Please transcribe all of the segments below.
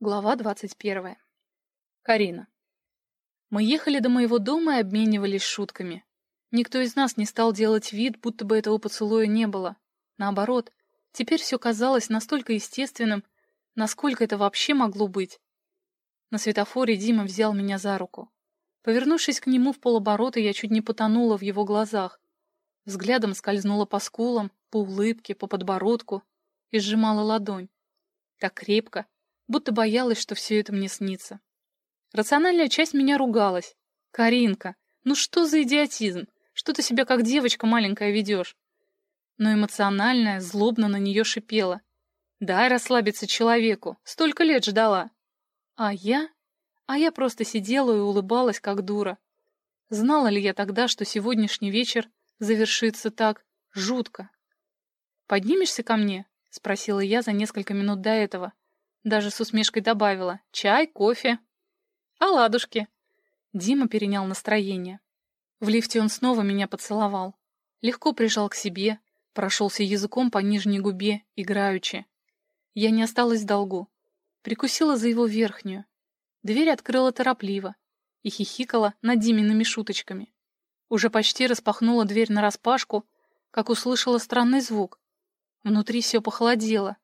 Глава двадцать первая. Карина. Мы ехали до моего дома и обменивались шутками. Никто из нас не стал делать вид, будто бы этого поцелуя не было. Наоборот, теперь все казалось настолько естественным, насколько это вообще могло быть. На светофоре Дима взял меня за руку. Повернувшись к нему в полоборота, я чуть не потонула в его глазах. Взглядом скользнула по скулам, по улыбке, по подбородку и сжимала ладонь. Так крепко, будто боялась, что все это мне снится. Рациональная часть меня ругалась. «Каринка, ну что за идиотизм? Что ты себя как девочка маленькая ведешь?» Но эмоциональная, злобно на нее шипела. «Дай расслабиться человеку, столько лет ждала». А я? А я просто сидела и улыбалась, как дура. Знала ли я тогда, что сегодняшний вечер завершится так жутко? «Поднимешься ко мне?» — спросила я за несколько минут до этого. Даже с усмешкой добавила. Чай, кофе. Оладушки. Дима перенял настроение. В лифте он снова меня поцеловал. Легко прижал к себе, прошелся языком по нижней губе, играючи. Я не осталась в долгу. Прикусила за его верхнюю. Дверь открыла торопливо и хихикала над Димиными шуточками. Уже почти распахнула дверь нараспашку, как услышала странный звук. Внутри все похолодело.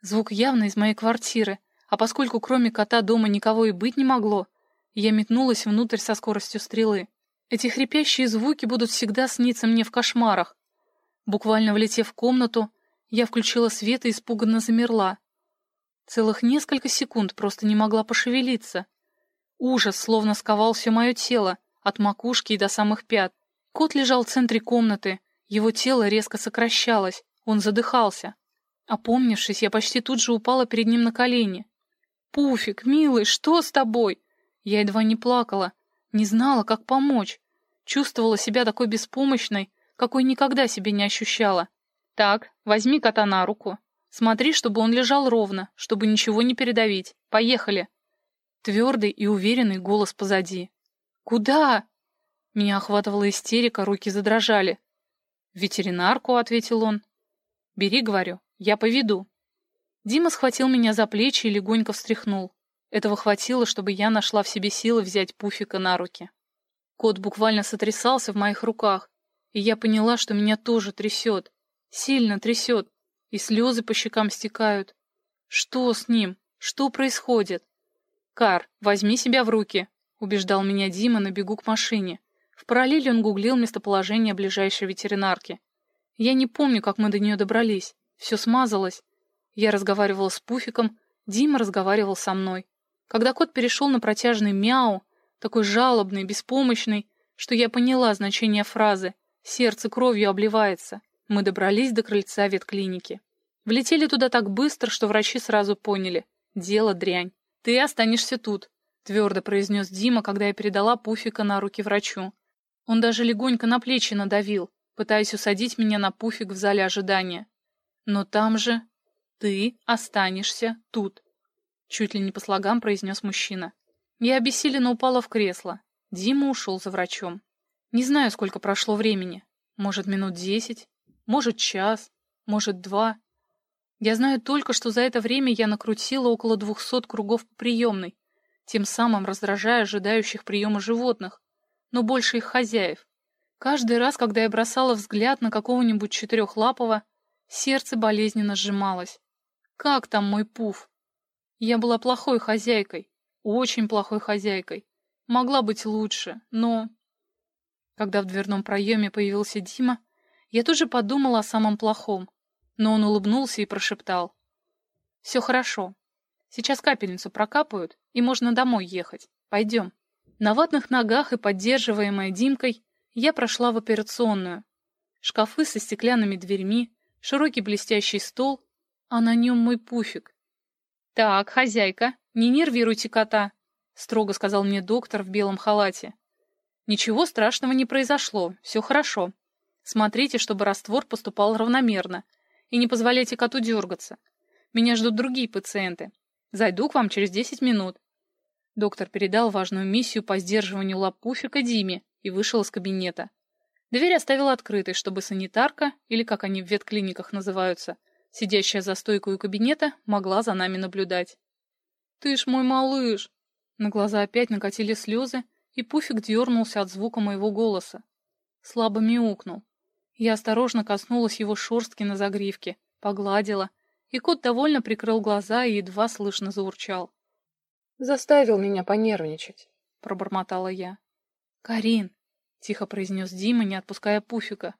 Звук явно из моей квартиры, а поскольку кроме кота дома никого и быть не могло, я метнулась внутрь со скоростью стрелы. Эти хрипящие звуки будут всегда сниться мне в кошмарах. Буквально влетев в комнату, я включила свет и испуганно замерла. Целых несколько секунд просто не могла пошевелиться. Ужас словно сковал все мое тело, от макушки и до самых пят. Кот лежал в центре комнаты, его тело резко сокращалось, он задыхался. Опомнившись, я почти тут же упала перед ним на колени. «Пуфик, милый, что с тобой?» Я едва не плакала, не знала, как помочь. Чувствовала себя такой беспомощной, какой никогда себе не ощущала. «Так, возьми кота на руку. Смотри, чтобы он лежал ровно, чтобы ничего не передавить. Поехали!» Твердый и уверенный голос позади. «Куда?» Меня охватывала истерика, руки задрожали. «Ветеринарку», — ответил он. «Бери, — говорю, я поведу. Дима схватил меня за плечи и легонько встряхнул. Этого хватило, чтобы я нашла в себе силы взять Пуфика на руки. Кот буквально сотрясался в моих руках, и я поняла, что меня тоже трясет. Сильно трясет, и слезы по щекам стекают. Что с ним? Что происходит? «Кар, возьми себя в руки», — убеждал меня Дима на бегу к машине. В параллели он гуглил местоположение ближайшей ветеринарки. Я не помню, как мы до нее добрались. Все смазалось. Я разговаривала с Пуфиком, Дима разговаривал со мной. Когда кот перешел на протяжный мяу, такой жалобный, беспомощный, что я поняла значение фразы «сердце кровью обливается», мы добрались до крыльца ветклиники. Влетели туда так быстро, что врачи сразу поняли — дело дрянь. «Ты останешься тут», — твердо произнес Дима, когда я передала Пуфика на руки врачу. Он даже легонько на плечи надавил, пытаясь усадить меня на пуфик в зале ожидания. Но там же ты останешься тут. Чуть ли не по слогам произнес мужчина. Я обессиленно упала в кресло. Дима ушел за врачом. Не знаю, сколько прошло времени. Может, минут десять, может, час, может, два. Я знаю только, что за это время я накрутила около двухсот кругов по приемной, тем самым раздражая ожидающих приема животных, но больше их хозяев. Каждый раз, когда я бросала взгляд на какого-нибудь четырехлапого, Сердце болезненно сжималось. Как там мой пуф? Я была плохой хозяйкой, очень плохой хозяйкой. Могла быть лучше, но... Когда в дверном проеме появился Дима, я тоже подумала о самом плохом, но он улыбнулся и прошептал. «Все хорошо. Сейчас капельницу прокапают, и можно домой ехать. Пойдем». На ватных ногах и поддерживаемая Димкой я прошла в операционную. Шкафы со стеклянными дверьми, широкий блестящий стол, а на нем мой пуфик. «Так, хозяйка, не нервируйте кота», — строго сказал мне доктор в белом халате. «Ничего страшного не произошло, все хорошо. Смотрите, чтобы раствор поступал равномерно, и не позволяйте коту дергаться. Меня ждут другие пациенты. Зайду к вам через десять минут». Доктор передал важную миссию по сдерживанию лап пуфика Диме и вышел из кабинета. Дверь оставила открытой, чтобы санитарка, или как они в ветклиниках называются, сидящая за стойкой у кабинета, могла за нами наблюдать. Ты ж мой малыш!» На глаза опять накатили слезы, и Пуфик дернулся от звука моего голоса. Слабо мяукнул. Я осторожно коснулась его шерстки на загривке, погладила, и кот довольно прикрыл глаза и едва слышно заурчал. «Заставил меня понервничать», — пробормотала я. «Карин», — тихо произнес Дима, не отпуская Пуфика.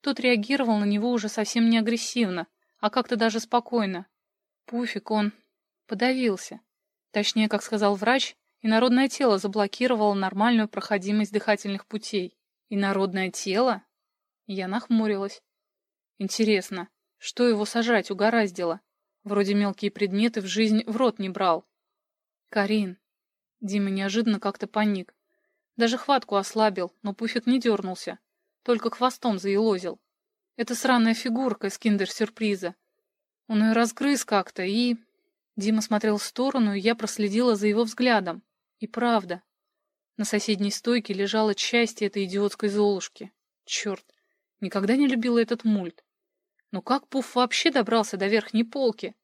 Тот реагировал на него уже совсем не агрессивно, а как-то даже спокойно. Пуфик, он подавился. Точнее, как сказал врач, инородное тело заблокировало нормальную проходимость дыхательных путей. Инородное тело? Я нахмурилась. Интересно, что его сажать угораздило? Вроде мелкие предметы в жизнь в рот не брал. Карин. Дима неожиданно как-то паник. Даже хватку ослабил, но Пуфик не дернулся. Только хвостом заелозил. Это сраная фигурка из киндер-сюрприза. Он ее разгрыз как-то и... Дима смотрел в сторону, и я проследила за его взглядом. И правда. На соседней стойке лежала часть этой идиотской золушки. Черт, никогда не любила этот мульт. Но как Пуф вообще добрался до верхней полки?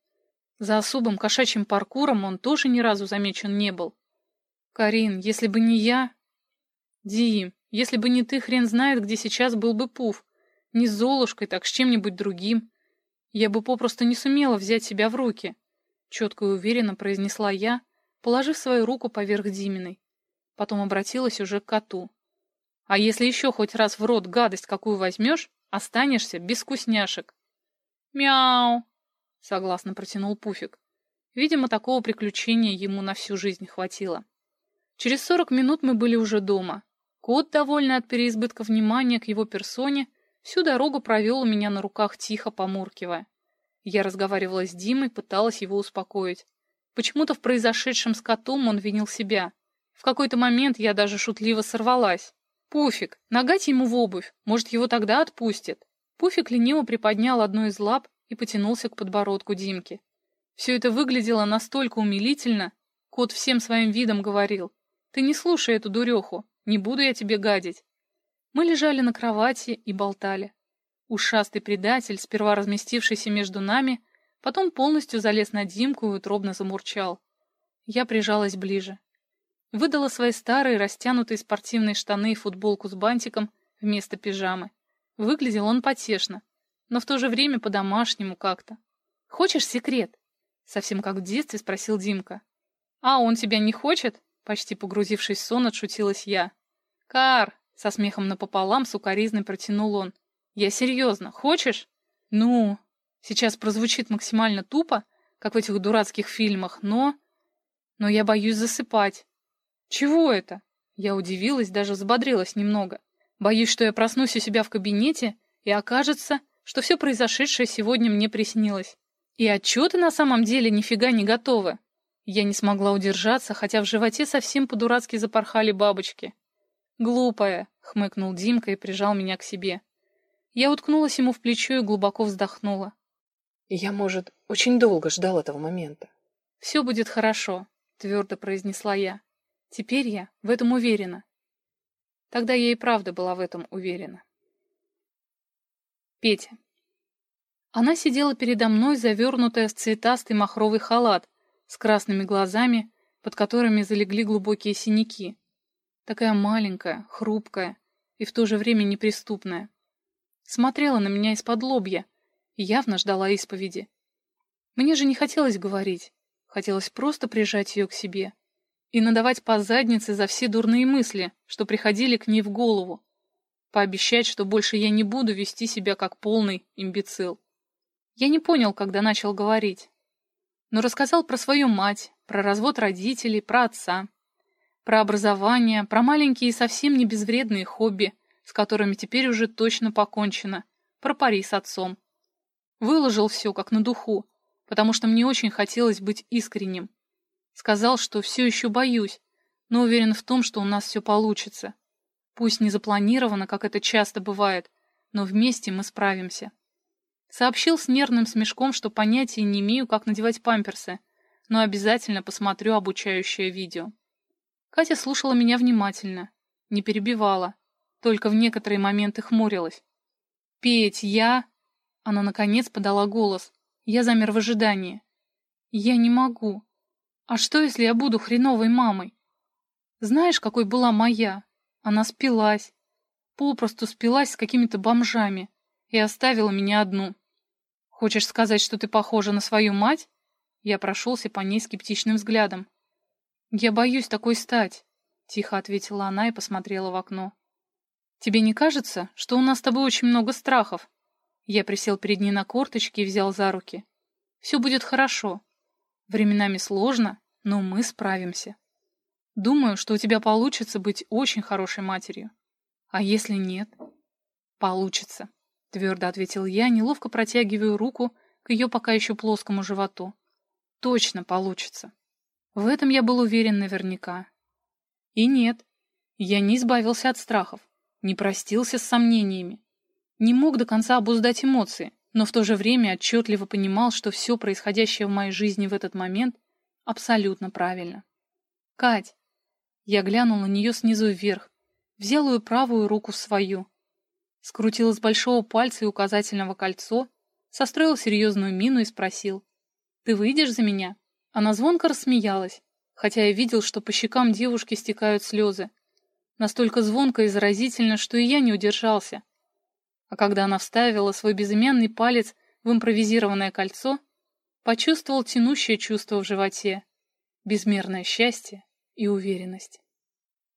За особым кошачьим паркуром он тоже ни разу замечен не был. Карин, если бы не я... Дим, если бы не ты, хрен знает, где сейчас был бы Пуф. Не с Золушкой, так с чем-нибудь другим. Я бы попросту не сумела взять себя в руки четко и уверенно произнесла я, положив свою руку поверх Диминой. Потом обратилась уже к коту. «А если еще хоть раз в рот гадость какую возьмешь, останешься без вкусняшек». «Мяу!» — согласно протянул Пуфик. Видимо, такого приключения ему на всю жизнь хватило. Через сорок минут мы были уже дома. Кот, довольный от переизбытка внимания к его персоне, всю дорогу провел у меня на руках, тихо помуркивая. Я разговаривала с Димой, пыталась его успокоить. Почему-то в произошедшем с котом он винил себя. В какой-то момент я даже шутливо сорвалась. «Пуфик, нагать ему в обувь, может, его тогда отпустит». Пуфик лениво приподнял одну из лап и потянулся к подбородку Димки. Все это выглядело настолько умилительно. Кот всем своим видом говорил. «Ты не слушай эту дуреху, не буду я тебе гадить». Мы лежали на кровати и болтали. Ушастый предатель, сперва разместившийся между нами, потом полностью залез на Димку и утробно замурчал. Я прижалась ближе. Выдала свои старые растянутые спортивные штаны и футболку с бантиком вместо пижамы. Выглядел он потешно, но в то же время по-домашнему как-то. «Хочешь секрет?» — совсем как в детстве спросил Димка. «А он тебя не хочет?» — почти погрузившись в сон, отшутилась я. «Кар!» — со смехом напополам сукоризной протянул он. Я серьезно. Хочешь? Ну, сейчас прозвучит максимально тупо, как в этих дурацких фильмах, но... Но я боюсь засыпать. Чего это? Я удивилась, даже взбодрилась немного. Боюсь, что я проснусь у себя в кабинете, и окажется, что все произошедшее сегодня мне приснилось. И отчеты на самом деле нифига не готовы. Я не смогла удержаться, хотя в животе совсем по-дурацки запорхали бабочки. «Глупая», — хмыкнул Димка и прижал меня к себе. Я уткнулась ему в плечо и глубоко вздохнула. Я, может, очень долго ждал этого момента. «Все будет хорошо», — твердо произнесла я. «Теперь я в этом уверена». Тогда я и правда была в этом уверена. Петя. Она сидела передо мной, завернутая в цветастый махровый халат, с красными глазами, под которыми залегли глубокие синяки. Такая маленькая, хрупкая и в то же время неприступная. Смотрела на меня из-под лобья и явно ждала исповеди. Мне же не хотелось говорить, хотелось просто прижать ее к себе и надавать по заднице за все дурные мысли, что приходили к ней в голову, пообещать, что больше я не буду вести себя как полный имбецил. Я не понял, когда начал говорить, но рассказал про свою мать, про развод родителей, про отца, про образование, про маленькие и совсем не безвредные хобби — с которыми теперь уже точно покончено, про пари с отцом. Выложил все как на духу, потому что мне очень хотелось быть искренним. Сказал, что все еще боюсь, но уверен в том, что у нас все получится. Пусть не запланировано, как это часто бывает, но вместе мы справимся. Сообщил с нервным смешком, что понятия не имею, как надевать памперсы, но обязательно посмотрю обучающее видео. Катя слушала меня внимательно, не перебивала, только в некоторые моменты хмурилась. «Петь, я...» Она, наконец, подала голос. Я замер в ожидании. «Я не могу. А что, если я буду хреновой мамой? Знаешь, какой была моя? Она спилась. Попросту спилась с какими-то бомжами и оставила меня одну. Хочешь сказать, что ты похожа на свою мать? Я прошелся по ней скептичным взглядом. Я боюсь такой стать, тихо ответила она и посмотрела в окно. Тебе не кажется, что у нас с тобой очень много страхов? Я присел перед ней на корточки и взял за руки. Все будет хорошо. Временами сложно, но мы справимся. Думаю, что у тебя получится быть очень хорошей матерью. А если нет? Получится, твердо ответил я, неловко протягивая руку к ее пока еще плоскому животу. Точно получится. В этом я был уверен наверняка. И нет, я не избавился от страхов, не простился с сомнениями, не мог до конца обуздать эмоции, но в то же время отчетливо понимал, что все происходящее в моей жизни в этот момент абсолютно правильно. «Кать!» Я глянул на нее снизу вверх, взял ее правую руку свою, скрутил с большого пальца и указательного кольцо, состроил серьезную мину и спросил. «Ты выйдешь за меня?» Она звонко рассмеялась, хотя я видел, что по щекам девушки стекают слезы. Настолько звонко и заразительно, что и я не удержался. А когда она вставила свой безымянный палец в импровизированное кольцо, почувствовал тянущее чувство в животе, безмерное счастье и уверенность.